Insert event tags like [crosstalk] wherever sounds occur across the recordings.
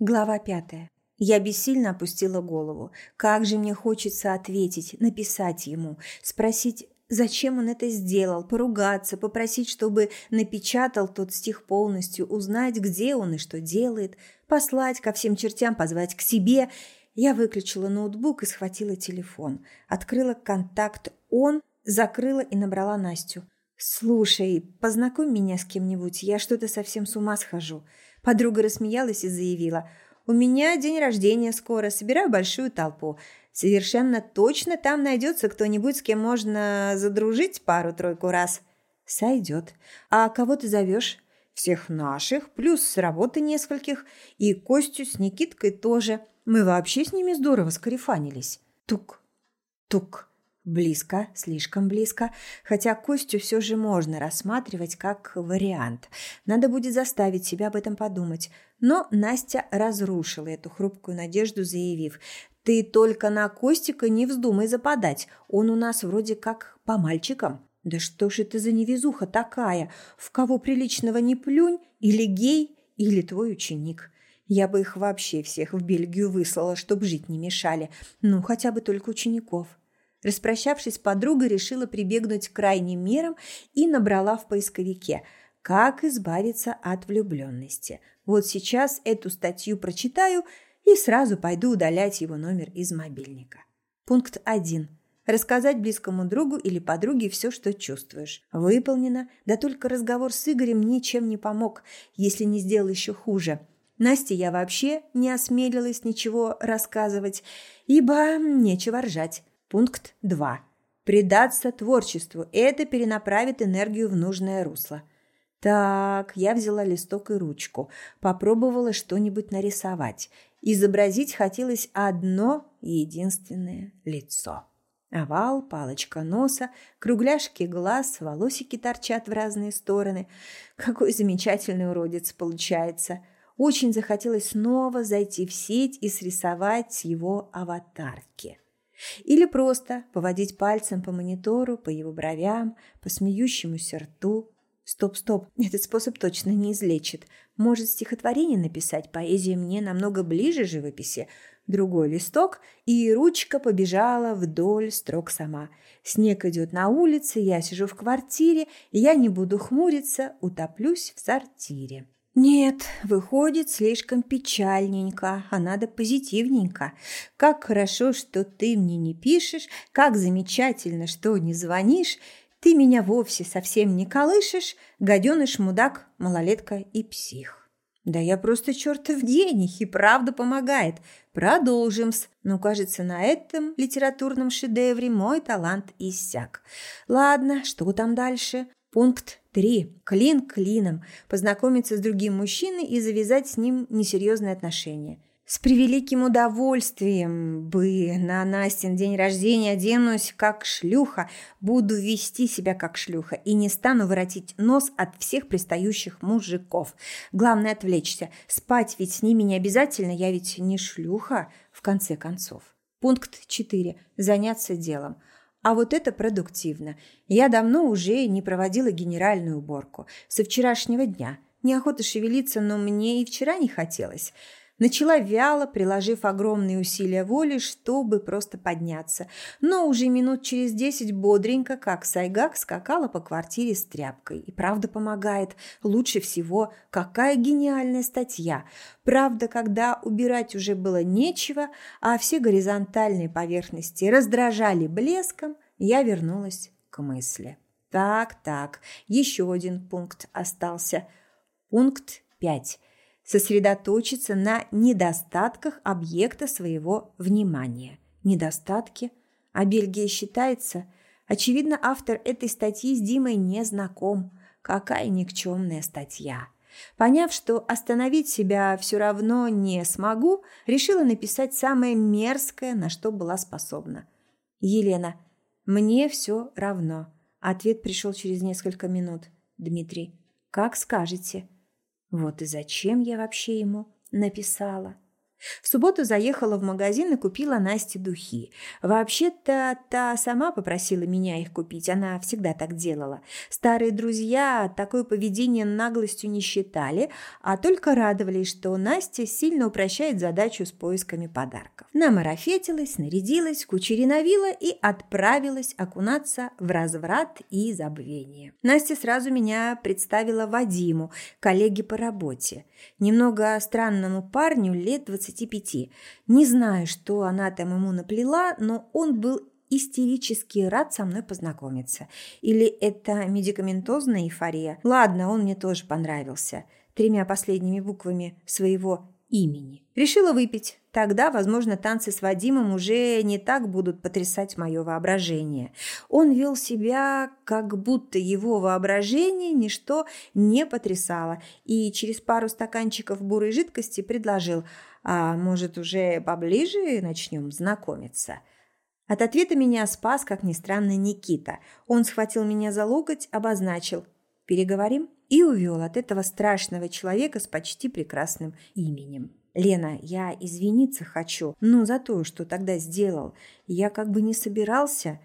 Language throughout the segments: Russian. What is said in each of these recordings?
Глава пятая. Я бессильно опустила голову. Как же мне хочется ответить, написать ему, спросить, зачем он это сделал, поругаться, попросить, чтобы напечатал тот стих полностью, узнать, где он и что делает, послать ко всем чертям, позвать к себе. Я выключила ноутбук и схватила телефон. Открыла контакт «Он», закрыла и набрала Настю. «Слушай, познакомь меня с кем-нибудь, я что-то совсем с ума схожу». Подруга рассмеялась и заявила. «У меня день рождения скоро, собираю большую толпу. Совершенно точно там найдется кто-нибудь, с кем можно задружить пару-тройку раз». «Сойдет. А кого ты зовешь?» «Всех наших, плюс с работы нескольких. И Костю с Никиткой тоже. Мы вообще с ними здорово скарифанились». Тук, тук. Близко, слишком близко, хотя Костю все же можно рассматривать как вариант. Надо будет заставить себя об этом подумать. Но Настя разрушила эту хрупкую надежду, заявив, «Ты только на Костика не вздумай западать, он у нас вроде как по мальчикам». «Да что ж это за невезуха такая? В кого приличного не плюнь, или гей, или твой ученик?» Я бы их вообще всех в Бельгию выслала, чтобы жить не мешали. Ну, хотя бы только учеников. Распрощавшись с подругой, решила прибегнуть к крайним мерам и набрала в поисковике «Как избавиться от влюбленности». Вот сейчас эту статью прочитаю и сразу пойду удалять его номер из мобильника. Пункт 1. Рассказать близкому другу или подруге все, что чувствуешь. Выполнено, да только разговор с Игорем ничем не помог, если не сделал еще хуже. Насте я вообще не осмелилась ничего рассказывать, ибо нечего ржать. Пункт 2. Предаться творчеству. Это перенаправит энергию в нужное русло. Так, я взяла листок и ручку, попробовала что-нибудь нарисовать. Изобразить хотелось одно единственное лицо. Овал, палочка носа, кругляшки глаз, волосики торчат в разные стороны. Какой замечательный уродец получается. Очень захотелось снова зайти в сеть и срисовать его аватарки. Или просто поводить пальцем по монитору, по его бровям, по смеющемуся рту. Стоп, стоп, [laughs] этот способ точно не излечит. Может, стихотворение написать, поэзия мне намного ближе живописи. Другой листок, и ручка побежала вдоль строк сама. Снег идет на улице, я сижу в квартире, я не буду хмуриться, утоплюсь в сортире. Нет, выходит слишком печальненько, а надо позитивненько. Как хорошо, что ты мне не пишешь, как замечательно, что не звонишь. Ты меня вовсе совсем не колышешь, гаденыш, мудак, малолетка и псих. Да я просто чертов гений, и правда помогает. Продолжим-с. Ну, кажется, на этом литературном шедевре мой талант иссяк. Ладно, что там дальше? Пункт 3. Клин клином. Познакомиться с другим мужчиной и завязать с ним несерьезные отношения. С превеликим удовольствием бы на Настин день рождения оденусь как шлюха, буду вести себя как шлюха и не стану воротить нос от всех пристающих мужиков. Главное отвлечься. Спать ведь с ними не обязательно, я ведь не шлюха, в конце концов. Пункт 4. Заняться делом. А вот это продуктивно. Я давно уже не проводила генеральную уборку. Со вчерашнего дня. Неохота шевелиться, но мне и вчера не хотелось. Начала вяло, приложив огромные усилия воли, чтобы просто подняться. Но уже минут через десять бодренько, как сайгак, скакала по квартире с тряпкой. И правда помогает. Лучше всего, какая гениальная статья. Правда, когда убирать уже было нечего, а все горизонтальные поверхности раздражали блеском, я вернулась к мысли. Так, так, еще один пункт остался. Пункт пять сосредоточиться на недостатках объекта своего внимания. Недостатки? А Бельгия считается? Очевидно, автор этой статьи с Димой не знаком. Какая никчемная статья. Поняв, что остановить себя все равно не смогу, решила написать самое мерзкое, на что была способна. «Елена, мне все равно». Ответ пришел через несколько минут. «Дмитрий, как скажете». Вот и зачем я вообще ему написала. В субботу заехала в магазин и купила Насте духи. Вообще-то та сама попросила меня их купить, она всегда так делала. Старые друзья такое поведение наглостью не считали, а только радовались, что Настя сильно упрощает задачу с поисками подарков. Намарафетилась, нарядилась, кучериновила и отправилась окунаться в разврат и забвение. Настя сразу меня представила Вадиму, коллеге по работе. Немного странному парню лет 25. Не знаю, что она там ему наплела, но он был истерически рад со мной познакомиться. Или это медикаментозная эйфория? Ладно, он мне тоже понравился. Тремя последними буквами своего имени. Решила выпить. Тогда, возможно, танцы с Вадимом уже не так будут потрясать мое воображение. Он вел себя, как будто его воображение ничто не потрясало, и через пару стаканчиков бурой жидкости предложил «А может, уже поближе начнем знакомиться?» От ответа меня спас, как ни странно, Никита. Он схватил меня за локоть, обозначил «Переговорим?» и увел от этого страшного человека с почти прекрасным именем. «Лена, я извиниться хочу, ну, за то, что тогда сделал. Я как бы не собирался.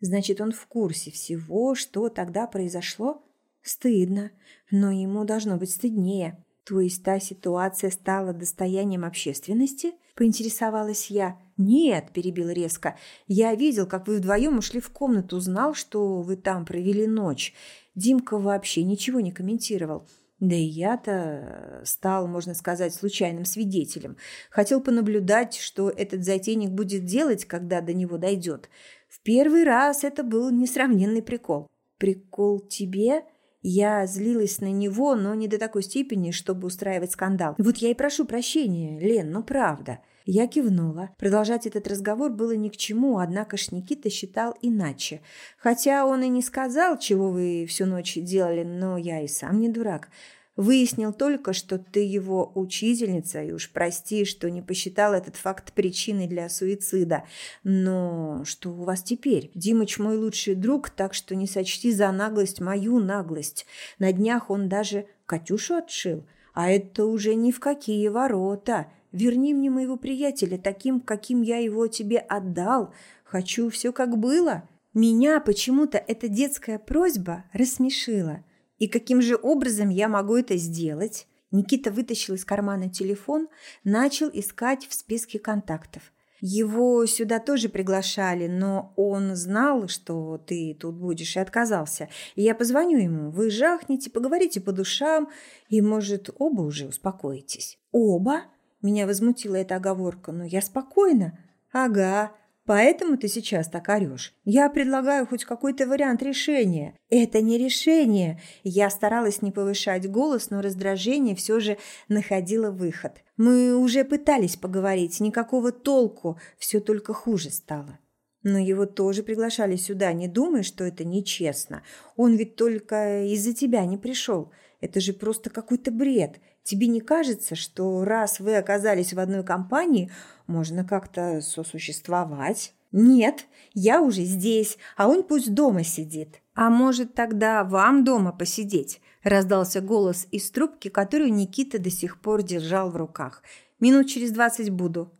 Значит, он в курсе всего, что тогда произошло? Стыдно, но ему должно быть стыднее. То есть та ситуация стала достоянием общественности?» – поинтересовалась я. «Нет», – перебил резко, – «я видел, как вы вдвоем ушли в комнату, знал, что вы там провели ночь. Димка вообще ничего не комментировал». Да и я-то стал, можно сказать, случайным свидетелем. Хотел понаблюдать, что этот затейник будет делать, когда до него дойдет. В первый раз это был несравненный прикол. «Прикол тебе?» Я злилась на него, но не до такой степени, чтобы устраивать скандал. Вот я и прошу прощения, Лен, ну правда. Я кивнула. Продолжать этот разговор было ни к чему, однако ж Никита считал иначе. Хотя он и не сказал, чего вы всю ночь делали, но я и сам не дурак. Выяснил только, что ты его учительница, и уж прости, что не посчитал этот факт причиной для суицида. Но что у вас теперь? Димыч мой лучший друг, так что не сочти за наглость мою наглость. На днях он даже Катюшу отшил. А это уже ни в какие ворота. Верни мне моего приятеля таким, каким я его тебе отдал. Хочу все как было». Меня почему-то эта детская просьба рассмешила. И каким же образом я могу это сделать? Никита вытащил из кармана телефон, начал искать в списке контактов. Его сюда тоже приглашали, но он знал, что ты тут будешь, и отказался. Я позвоню ему, вы жахнете, поговорите по душам, и, может, оба уже успокоитесь. Оба? Меня возмутила эта оговорка, но я спокойна. Ага, поэтому ты сейчас так орешь. Я предлагаю хоть какой-то вариант решения. Это не решение. Я старалась не повышать голос, но раздражение все же находило выход. Мы уже пытались поговорить, никакого толку, все только хуже стало. Но его тоже приглашали сюда, не думай, что это нечестно. Он ведь только из-за тебя не пришел. Это же просто какой-то бред. Тебе не кажется, что раз вы оказались в одной компании, можно как-то сосуществовать? Нет, я уже здесь, а он пусть дома сидит. А может тогда вам дома посидеть? Раздался голос из трубки, которую Никита до сих пор держал в руках. Минут через двадцать буду.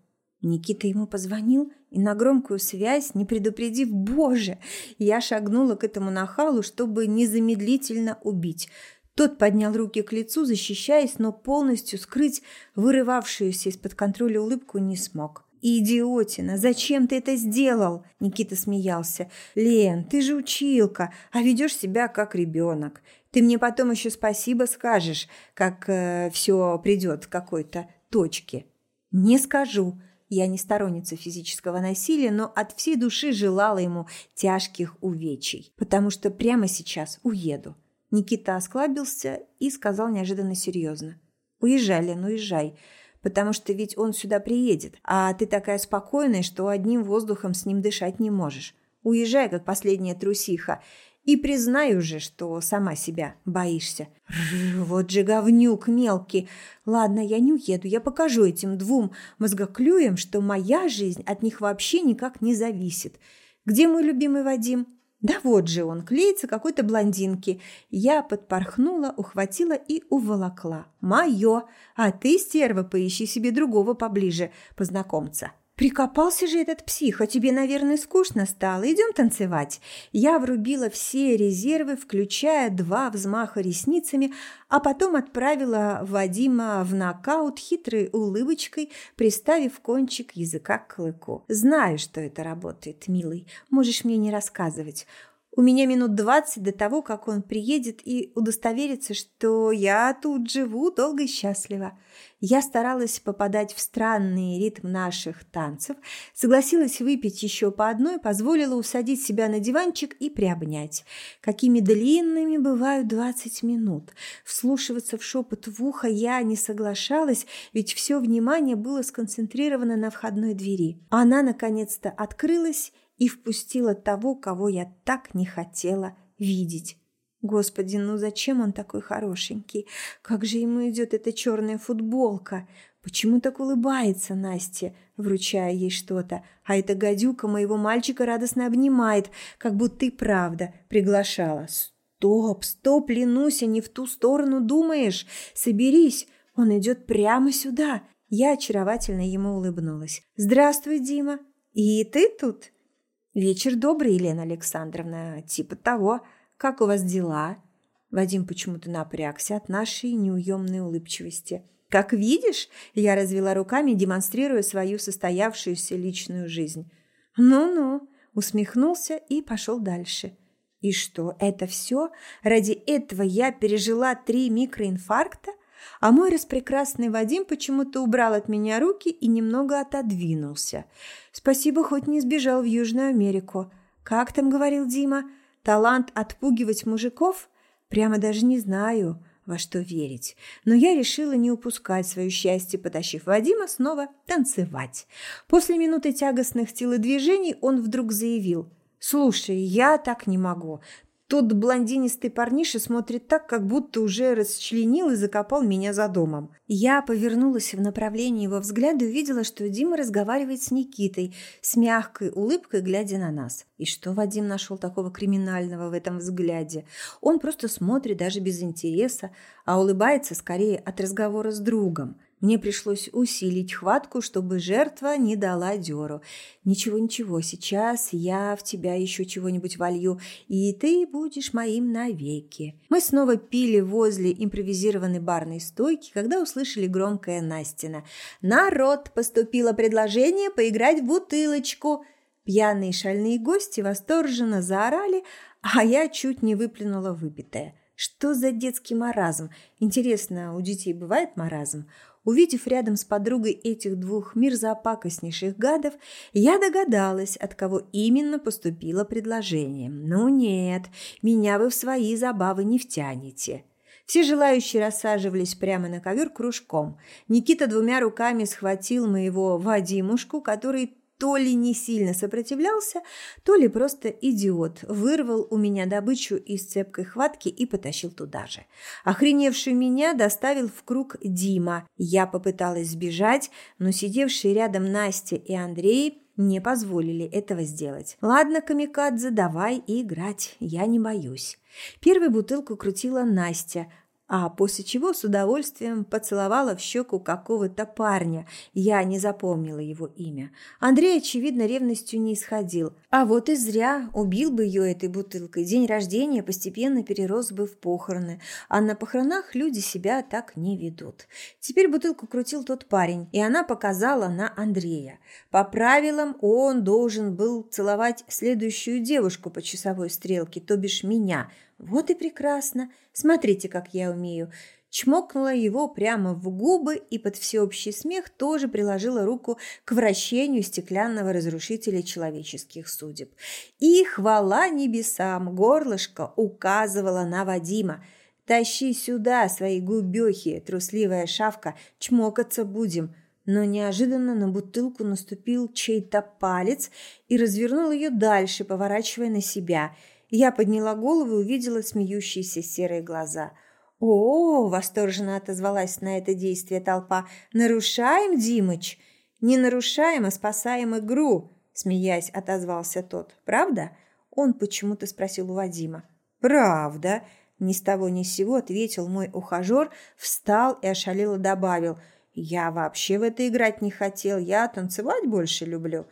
Никита ему позвонил и на громкую связь, не предупредив, боже, я шагнула к этому нахалу, чтобы незамедлительно убить. Тот поднял руки к лицу, защищаясь, но полностью скрыть вырывавшуюся из-под контроля улыбку не смог. «Идиотина! Зачем ты это сделал?» Никита смеялся. «Лен, ты же училка, а ведешь себя как ребенок. Ты мне потом еще спасибо скажешь, как э, все придет к какой-то точке». «Не скажу». Я не сторонница физического насилия, но от всей души желала ему тяжких увечий, потому что прямо сейчас уеду. Никита осклабился и сказал неожиданно серьезно. «Уезжай, Лен, уезжай, потому что ведь он сюда приедет, а ты такая спокойная, что одним воздухом с ним дышать не можешь. Уезжай, как последняя трусиха, и признай уже, что сама себя боишься. Вот же говнюк мелкий. Ладно, я не уеду, я покажу этим двум мозгоклюям, что моя жизнь от них вообще никак не зависит. Где мой любимый Вадим? Да вот же он, клеится какой-то блондинки. Я подпорхнула, ухватила и уволокла. Мое! А ты, стерва, поищи себе другого поближе, познакомца. Прикопался же этот псих, а тебе, наверное, скучно стало. Идем танцевать. Я врубила все резервы, включая два взмаха ресницами, а потом отправила Вадима в нокаут хитрой улыбочкой, приставив кончик языка к клыку. Знаю, что это работает, милый. Можешь мне не рассказывать. У меня минут двадцать до того, как он приедет и удостоверится, что я тут живу долго и счастливо. Я старалась попадать в странный ритм наших танцев, согласилась выпить еще по одной, позволила усадить себя на диванчик и приобнять. Какими длинными бывают двадцать минут. Вслушиваться в шепот в ухо я не соглашалась, ведь все внимание было сконцентрировано на входной двери. Она наконец-то открылась, и впустила того, кого я так не хотела видеть. Господи, ну зачем он такой хорошенький? Как же ему идет эта черная футболка? Почему так улыбается Настя, вручая ей что-то? А эта гадюка моего мальчика радостно обнимает, как будто и правда приглашала. Стоп, стоп, Ленуся, не в ту сторону думаешь. Соберись, он идет прямо сюда. Я очаровательно ему улыбнулась. Здравствуй, Дима. И ты тут? «Вечер добрый, Елена Александровна. Типа того. Как у вас дела?» Вадим почему-то напрягся от нашей неуемной улыбчивости. «Как видишь?» – я развела руками, демонстрируя свою состоявшуюся личную жизнь. «Ну-ну», – усмехнулся и пошел дальше. «И что, это все? Ради этого я пережила три микроинфаркта? А мой распрекрасный Вадим почему-то убрал от меня руки и немного отодвинулся. Спасибо, хоть не сбежал в Южную Америку. Как там говорил Дима? Талант отпугивать мужиков? Прямо даже не знаю, во что верить. Но я решила не упускать свое счастье, потащив Вадима снова танцевать. После минуты тягостных телодвижений он вдруг заявил – «Слушай, я так не могу. Тот блондинистый парниша смотрит так, как будто уже расчленил и закопал меня за домом. Я повернулась в направлении его взгляда и увидела, что Дима разговаривает с Никитой, с мягкой улыбкой, глядя на нас. И что Вадим нашел такого криминального в этом взгляде? Он просто смотрит даже без интереса, а улыбается скорее от разговора с другом. Мне пришлось усилить хватку, чтобы жертва не дала дёру. Ничего-ничего, сейчас я в тебя еще чего-нибудь волью, и ты будешь моим навеки. Мы снова пили возле импровизированной барной стойки, когда услышали громкое Настина. «Народ, поступило предложение поиграть в бутылочку!» Пьяные шальные гости восторженно заорали, а я чуть не выплюнула выпитое. Что за детский маразм? Интересно, у детей бывает маразм? Увидев рядом с подругой этих двух мерзопакостнейших гадов, я догадалась, от кого именно поступило предложение. Ну нет, меня вы в свои забавы не втянете. Все желающие рассаживались прямо на ковер кружком. Никита двумя руками схватил моего Вадимушку, который то ли не сильно сопротивлялся, то ли просто идиот вырвал у меня добычу из цепкой хватки и потащил туда же. Охреневший меня доставил в круг Дима. Я попыталась сбежать, но сидевшие рядом Настя и Андрей не позволили этого сделать. «Ладно, камикадзе, давай и играть, я не боюсь». Первую бутылку крутила Настя, а после чего с удовольствием поцеловала в щеку какого-то парня. Я не запомнила его имя. Андрей, очевидно, ревностью не исходил. А вот и зря убил бы ее этой бутылкой. День рождения постепенно перерос бы в похороны. А на похоронах люди себя так не ведут. Теперь бутылку крутил тот парень, и она показала на Андрея. По правилам он должен был целовать следующую девушку по часовой стрелке, то бишь меня – вот и прекрасно. Смотрите, как я умею. Чмокнула его прямо в губы и под всеобщий смех тоже приложила руку к вращению стеклянного разрушителя человеческих судеб. И хвала небесам, горлышко указывала на Вадима. «Тащи сюда свои губехи, трусливая шавка, чмокаться будем». Но неожиданно на бутылку наступил чей-то палец и развернул ее дальше, поворачивая на себя – я подняла голову и увидела смеющиеся серые глаза. «О!» – восторженно отозвалась на это действие толпа. «Нарушаем, Димыч?» «Не нарушаем, а спасаем игру!» – смеясь, отозвался тот. «Правда?» Он почему-то спросил у Вадима. «Правда?» Ни с того ни с сего ответил мой ухажер, встал и ошалело добавил. «Я вообще в это играть не хотел, я танцевать больше люблю».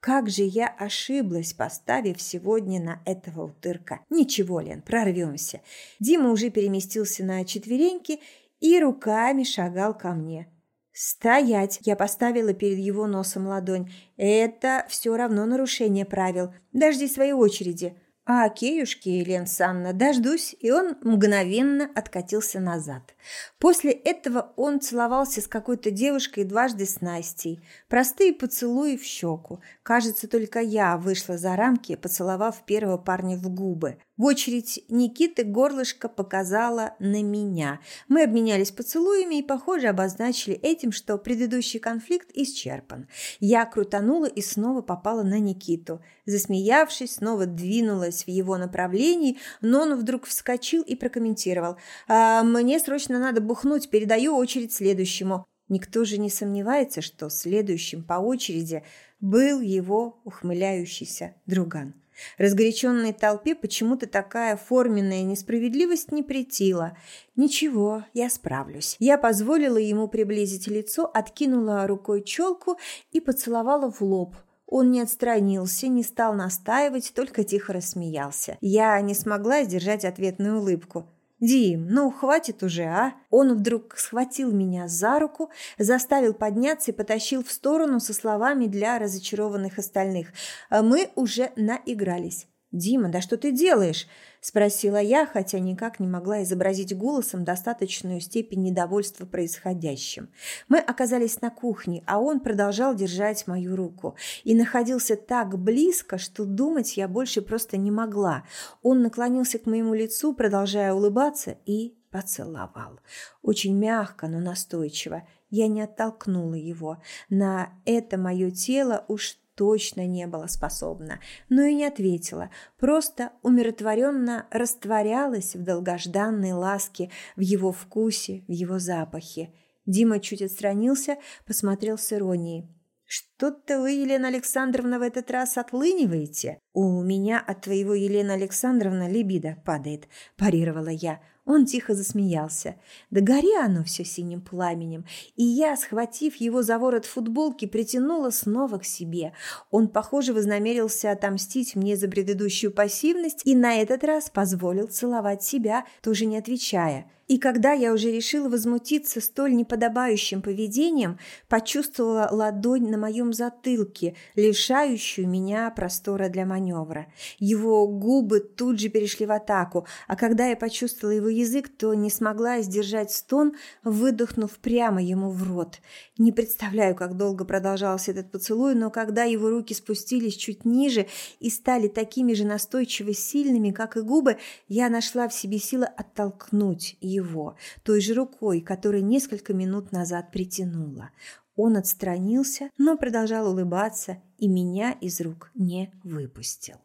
Как же я ошиблась, поставив сегодня на этого утырка. Ничего, Лен, прорвемся. Дима уже переместился на четвереньки и руками шагал ко мне. «Стоять!» – я поставила перед его носом ладонь. «Это все равно нарушение правил. Дожди своей очереди». А окейушки, Елена Санна, дождусь, и он мгновенно откатился назад. После этого он целовался с какой-то девушкой дважды с Настей. Простые поцелуи в щеку. Кажется, только я вышла за рамки, поцеловав первого парня в губы. В очередь Никиты горлышко показала на меня. Мы обменялись поцелуями и, похоже, обозначили этим, что предыдущий конфликт исчерпан. Я крутанула и снова попала на Никиту. Засмеявшись, снова двинулась в его направлении, но он вдруг вскочил и прокомментировал. «А, «Мне срочно надо бухнуть, передаю очередь следующему». Никто же не сомневается, что следующим по очереди был его ухмыляющийся друган. Разгоряченной толпе почему-то такая форменная несправедливость не претила. Ничего, я справлюсь. Я позволила ему приблизить лицо, откинула рукой челку и поцеловала в лоб. Он не отстранился, не стал настаивать, только тихо рассмеялся. Я не смогла сдержать ответную улыбку. «Дим, ну хватит уже, а?» Он вдруг схватил меня за руку, заставил подняться и потащил в сторону со словами для разочарованных остальных. Мы уже наигрались. «Дима, да что ты делаешь?» – спросила я, хотя никак не могла изобразить голосом достаточную степень недовольства происходящим. Мы оказались на кухне, а он продолжал держать мою руку и находился так близко, что думать я больше просто не могла. Он наклонился к моему лицу, продолжая улыбаться, и поцеловал. Очень мягко, но настойчиво. Я не оттолкнула его. На это мое тело уж точно не была способна, но и не ответила, просто умиротворенно растворялась в долгожданной ласке, в его вкусе, в его запахе. Дима чуть отстранился, посмотрел с иронией. «Что-то вы, Елена Александровна, в этот раз отлыниваете?» «У меня от твоего, Елена Александровна, либидо падает», – парировала я. Он тихо засмеялся. Да гори оно все синим пламенем. И я, схватив его за ворот футболки, притянула снова к себе. Он, похоже, вознамерился отомстить мне за предыдущую пассивность и на этот раз позволил целовать себя, тоже не отвечая. И когда я уже решила возмутиться столь неподобающим поведением, почувствовала ладонь на моем затылке, лишающую меня простора для маневра. Его губы тут же перешли в атаку, а когда я почувствовала его язык, то не смогла сдержать стон, выдохнув прямо ему в рот. Не представляю, как долго продолжался этот поцелуй, но когда его руки спустились чуть ниже и стали такими же настойчиво сильными, как и губы, я нашла в себе силы оттолкнуть его его, той же рукой, которой несколько минут назад притянула. Он отстранился, но продолжал улыбаться и меня из рук не выпустил.